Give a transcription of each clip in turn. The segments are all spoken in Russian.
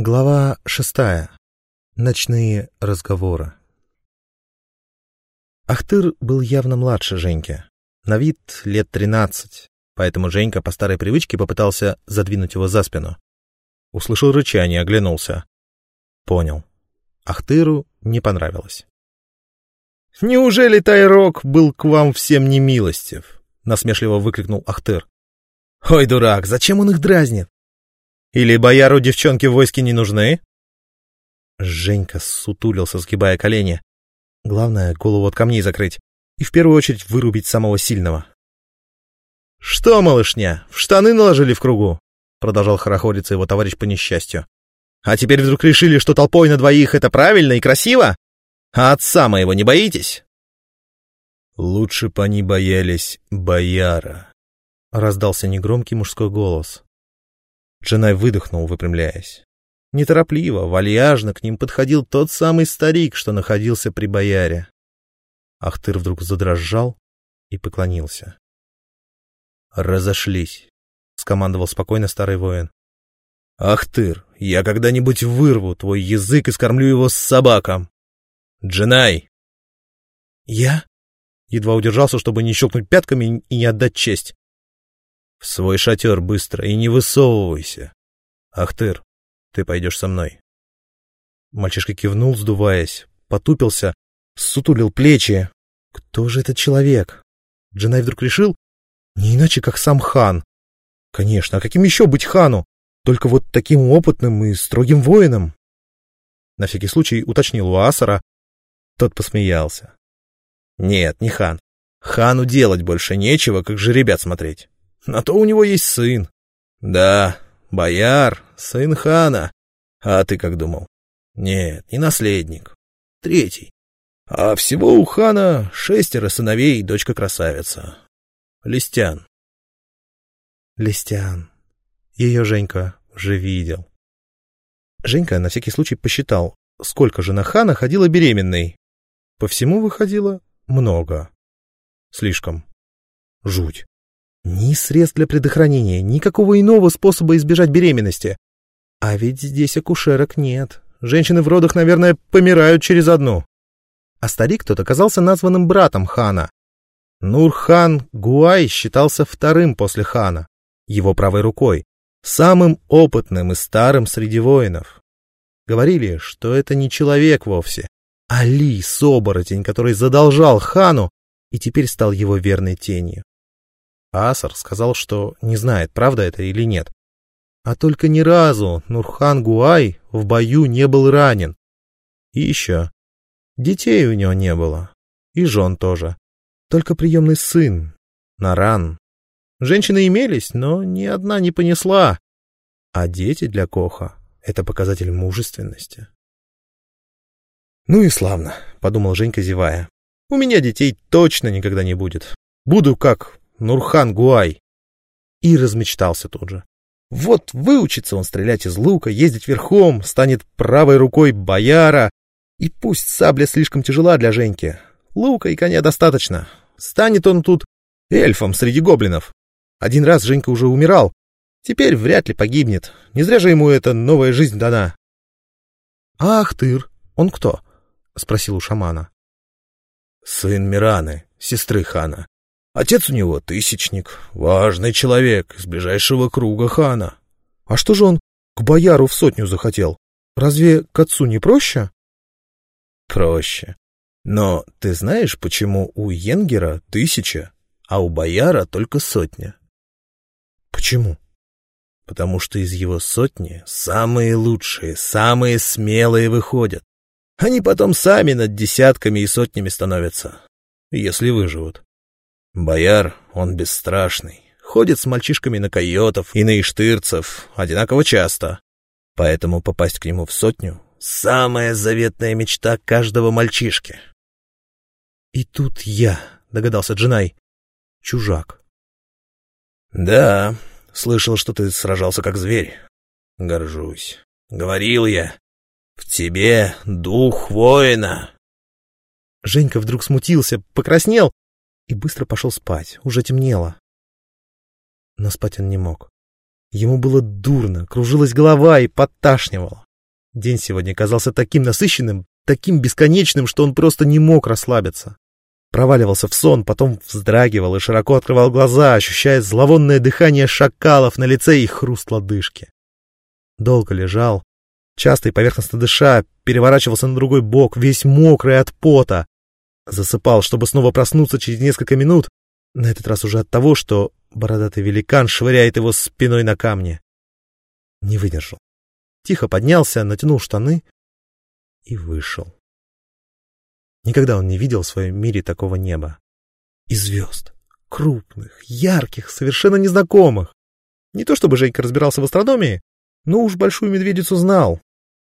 Глава шестая. Ночные разговоры. Ахтыр был явно младше Женьки. На вид лет тринадцать, поэтому Женька по старой привычке попытался задвинуть его за спину. Услышал рычание, оглянулся. Понял. Ахтыру не понравилось. «Неужели Тайрок был к вам всем немилостив?» — насмешливо выкрикнул Ахтыр. «Ой, дурак, зачем он их дразнит? Или бояру девчонки в войске не нужны?» Женька сутулился, сгибая колени. Главное, голову от камней закрыть и в первую очередь вырубить самого сильного. «Что, малышня, в штаны наложили в кругу?» Продолжал хорохориться его товарищ по несчастью. «А теперь вдруг решили, что толпой на двоих это правильно и красиво? А отца моего не боитесь?» «Лучше бы они боялись бояра», — раздался негромкий мужской голос. Дженай выдохнул, выпрямляясь. Неторопливо, вальяжно к ним подходил тот самый старик, что находился при бояре. Ахтыр вдруг задрожал и поклонился. «Разошлись», — скомандовал спокойно старый воин. «Ахтыр, я когда-нибудь вырву твой язык и скормлю его с собакам! Дженай!» «Я?» Едва удержался, чтобы не щелкнуть пятками и не отдать честь. В свой шатер быстро и не высовывайся. Ахтыр, ты пойдешь со мной. Мальчишка кивнул, сдуваясь, потупился, сутулил плечи. Кто же этот человек? Джанай вдруг решил, не иначе, как сам хан. Конечно, а каким еще быть хану? Только вот таким опытным и строгим воином. На всякий случай уточнил у Асара. Тот посмеялся. Нет, не хан. Хану делать больше нечего, как же ребят смотреть. На то у него есть сын. Да, бояр, сын хана. А ты как думал? Нет, не наследник. Третий. А всего у хана шестеро сыновей и дочка-красавица. Листян. Листян. Ее Женька уже видел. Женька на всякий случай посчитал, сколько жена хана ходила беременной. По всему выходило много. Слишком. Жуть. Ни средств для предохранения, никакого иного способа избежать беременности. А ведь здесь акушерок нет. Женщины в родах, наверное, помирают через одну. А старик тот оказался названным братом хана. Нурхан Гуай считался вторым после хана, его правой рукой, самым опытным и старым среди воинов. Говорили, что это не человек вовсе, а лис-оборотень, который задолжал хану и теперь стал его верной тенью. Асар сказал, что не знает, правда это или нет. А только ни разу Нурхан Гуай в бою не был ранен. И еще. Детей у него не было. И жен тоже. Только приемный сын. Наран. Женщины имелись, но ни одна не понесла. А дети для Коха — это показатель мужественности. «Ну и славно», — подумал Женька, зевая. «У меня детей точно никогда не будет. Буду как Нурхан Гуай. И размечтался тут же. Вот выучится он стрелять из лука, ездить верхом, станет правой рукой бояра. И пусть сабля слишком тяжела для Женьки. Лука и коня достаточно. Станет он тут эльфом среди гоблинов. Один раз Женька уже умирал. Теперь вряд ли погибнет. Не зря же ему эта новая жизнь дана. — А Ахтыр, он кто? — спросил у шамана. — Сын Мираны, сестры хана. Отец у него тысячник, важный человек из ближайшего круга хана. А что же он к бояру в сотню захотел? Разве к отцу не проще? Проще. Но ты знаешь, почему у Йенгера тысяча, а у бояра только сотня? Почему? Потому что из его сотни самые лучшие, самые смелые выходят. Они потом сами над десятками и сотнями становятся, если выживут. Бояр, он бесстрашный, ходит с мальчишками на койотов и на иштырцев одинаково часто. Поэтому попасть к нему в сотню — самая заветная мечта каждого мальчишки. «И тут я», — догадался Джинай, — «чужак». «Да, слышал, что ты сражался как зверь. Горжусь. Говорил я, в тебе дух воина». Женька вдруг смутился, покраснел и быстро пошел спать, уже темнело. Но спать он не мог. Ему было дурно, кружилась голова и подташнивало. День сегодня казался таким насыщенным, таким бесконечным, что он просто не мог расслабиться. Проваливался в сон, потом вздрагивал и широко открывал глаза, ощущая зловонное дыхание шакалов на лице и хруст лодыжки. Долго лежал, часто и поверхностно дыша, переворачивался на другой бок, весь мокрый от пота. Засыпал, чтобы снова проснуться через несколько минут, на этот раз уже от того, что бородатый великан швыряет его спиной на камни. Не выдержал. Тихо поднялся, натянул штаны и вышел. Никогда он не видел в своем мире такого неба. И звезд. Крупных, ярких, совершенно незнакомых. Не то чтобы Женька разбирался в астрономии, но уж большую медведицу знал.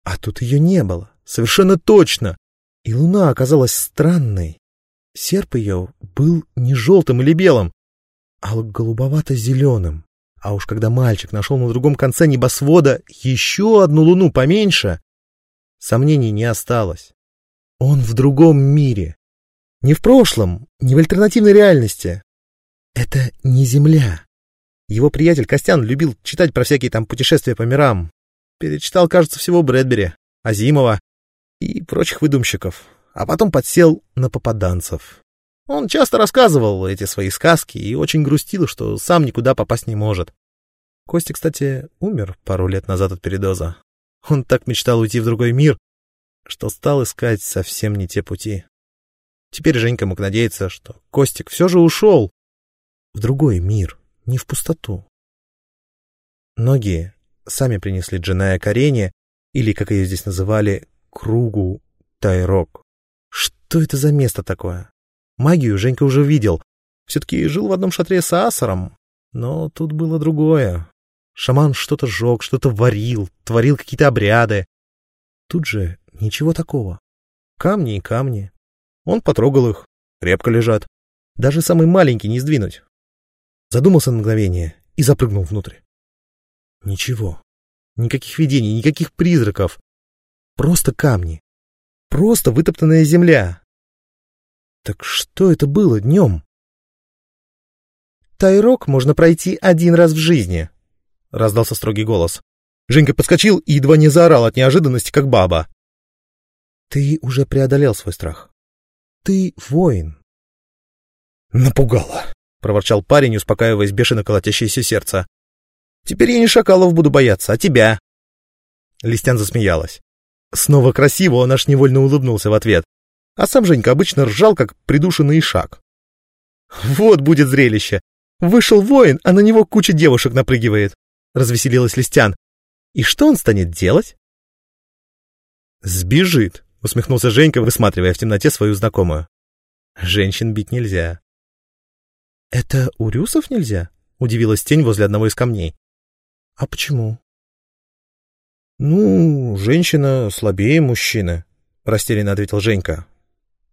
А тут ее не было. Совершенно точно. И луна оказалась странной. Серп ее был не желтым или белым, а голубовато-зеленым. А уж когда мальчик нашел на другом конце небосвода еще одну луну поменьше, сомнений не осталось. Он в другом мире. Не в прошлом, не в альтернативной реальности. Это не Земля. Его приятель Костян любил читать про всякие там путешествия по мирам. Перечитал, кажется, всего Брэдбери, Азимова и прочих выдумщиков. А потом подсел на попаданцев. Он часто рассказывал эти свои сказки и очень грустил, что сам никуда попасть не может. Костя, кстати, умер пару лет назад от передоза. Он так мечтал уйти в другой мир, что стал искать совсем не те пути. Теперь Женька мог надеяться, что Костик все же ушел в другой мир, не в пустоту. Ноги сами принесли Джиная к арене, или, как ее здесь называли, кругу Тайрок. Что это за место такое? Магию Женька уже видел. Все-таки жил в одном шатре с Асаром. Но тут было другое. Шаман что-то жег, что-то варил, творил какие-то обряды. Тут же Ничего такого. Камни и камни. Он потрогал их. Крепко лежат. Даже самый маленький не сдвинуть. Задумался на мгновение и запрыгнул внутрь. Ничего. Никаких видений, никаких призраков. Просто камни. Просто вытоптанная земля. Так что это было днем? «Тайрок можно пройти один раз в жизни», — раздался строгий голос. Женька подскочил и едва не заорал от неожиданности, как баба. Ты уже преодолел свой страх. Ты воин. Напугало, проворчал парень, успокаиваясь бешено колотящееся сердце. Теперь я не шакалов буду бояться, а тебя. Листян засмеялась. Снова красиво, он аж невольно улыбнулся в ответ. А сам Женька обычно ржал, как придушенный шаг. Вот будет зрелище. Вышел воин, а на него куча девушек напрыгивает. Развеселилась Листян. И что он станет делать? Сбежит, — усмехнулся Женька, высматривая в темноте свою знакомую. «Женщин бить нельзя». «Это у рюсов нельзя?» — удивилась тень возле одного из камней. «А почему?» «Ну, женщина слабее мужчины», — растерянно ответил Женька.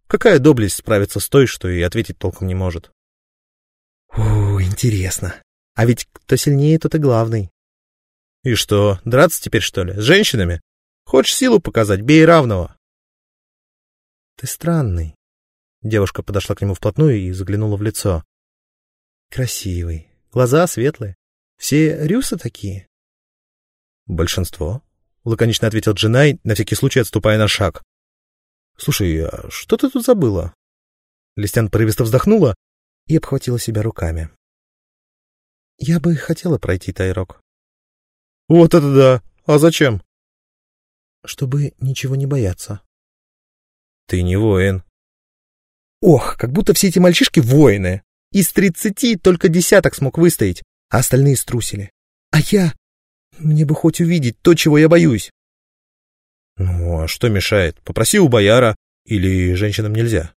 «Какая доблесть справиться с той, что и ответить толком не может?» «О, интересно. А ведь кто сильнее, тот и главный». «И что, драться теперь, что ли, с женщинами? Хочешь силу показать, бей равного». Ты странный. Девушка подошла к нему вплотную и заглянула в лицо. Красивый. Глаза светлые. Все рюсы такие? Большинство. Лаконично ответил Джинай, на всякий случай отступая на шаг. Слушай, а что ты тут забыла? Листян порывисто вздохнула и обхватила себя руками. Я бы хотела пройти Тайрок. Вот это да! А зачем? Чтобы ничего не бояться. Ты не воин. Ох, как будто все эти мальчишки воины. Из тридцати только десяток смог выстоять, а остальные струсили. А я... Мне бы хоть увидеть то, чего я боюсь. Ну, а что мешает? Попроси у бояра. Или женщинам нельзя?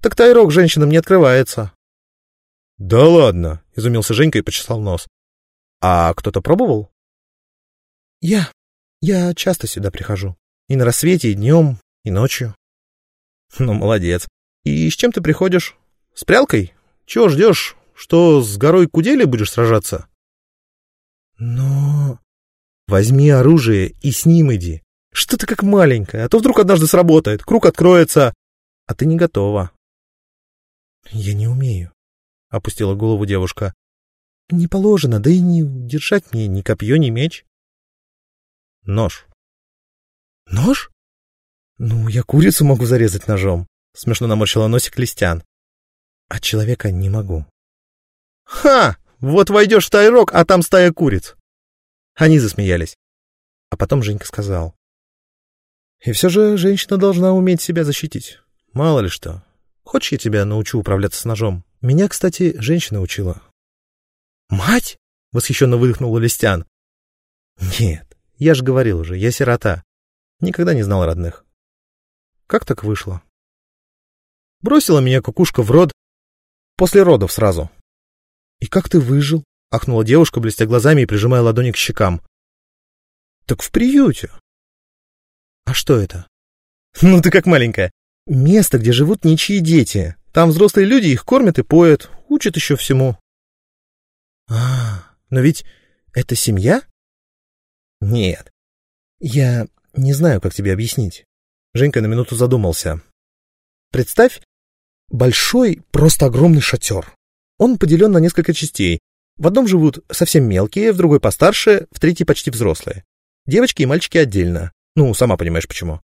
Так тайрок женщинам не открывается. Да ладно, изумился Женька и почесал нос. А кто-то пробовал? Я. Я часто сюда прихожу. И на рассвете, и днем, и ночью. Ну, молодец. И с чем ты приходишь? С прялкой? Чего ждешь? Что, с горой Кудели будешь сражаться? Но... Возьми оружие и с ним иди. Что ты как маленькая, а то вдруг однажды сработает, круг откроется, а ты не готова. Я не умею, — опустила голову девушка. Не положено, да и не держать мне ни копье, ни меч. Нож. Нож? Ну, я курицу могу зарезать ножом. Смешно наморщила носик Листян. А человека не могу. Ха! Вот войдешь в тайрок, а там стая куриц. Они засмеялись. А потом Женька сказал. И все же женщина должна уметь себя защитить. Мало ли что. Хочешь, я тебя научу управляться с ножом? Меня, кстати, женщина учила. Мать? Восхищенно выдохнула Листян. Нет, я же говорил уже, я сирота. Никогда не знал родных. Как так вышло? Бросила меня кукушка в род. После родов сразу. И как ты выжил? Ахнула девушка, блестя глазами и прижимая ладони к щекам. Так в приюте. А что это? Ну ты как маленькая. Место, где живут ничьи дети. Там взрослые люди их кормят и поят, учат еще всему. А, но ведь это семья? Нет. Я не знаю, как тебе объяснить. Женька на минуту задумался. Представь, большой, просто огромный шатер. Он поделен на несколько частей. В одном живут совсем мелкие, в другой постарше, в третьей почти взрослые. Девочки и мальчики отдельно. Ну, сама понимаешь почему.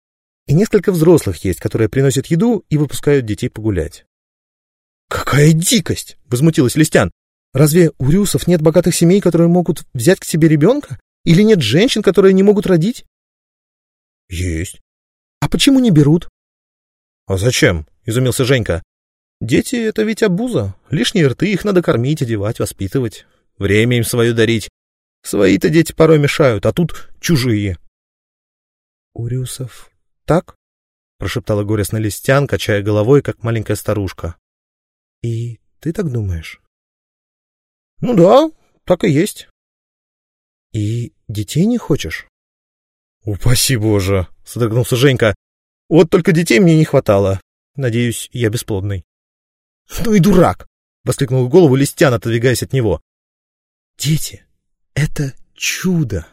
И несколько взрослых есть, которые приносят еду и выпускают детей погулять. «Какая дикость!» — возмутилась Листян. «Разве у рюсов нет богатых семей, которые могут взять к себе ребенка? Или нет женщин, которые не могут родить?» «Есть». «А почему не берут?» «А зачем?» — изумился Женька. «Дети — это ведь обуза. Лишние рты, их надо кормить, одевать, воспитывать. Время им свое дарить. Свои-то дети порой мешают, а тут чужие». «У рюсов так?» — прошептала горестно Листян, качая головой, как маленькая старушка. «И ты так думаешь?» «Ну да, так и есть». «И детей не хочешь?» «Упаси Боже!» — содрогнулся Женька. «Вот только детей мне не хватало. Надеюсь, я бесплодный». «Ну и дурак!» — воскликнул голову Листян, отодвигаясь от него. «Дети — это чудо!»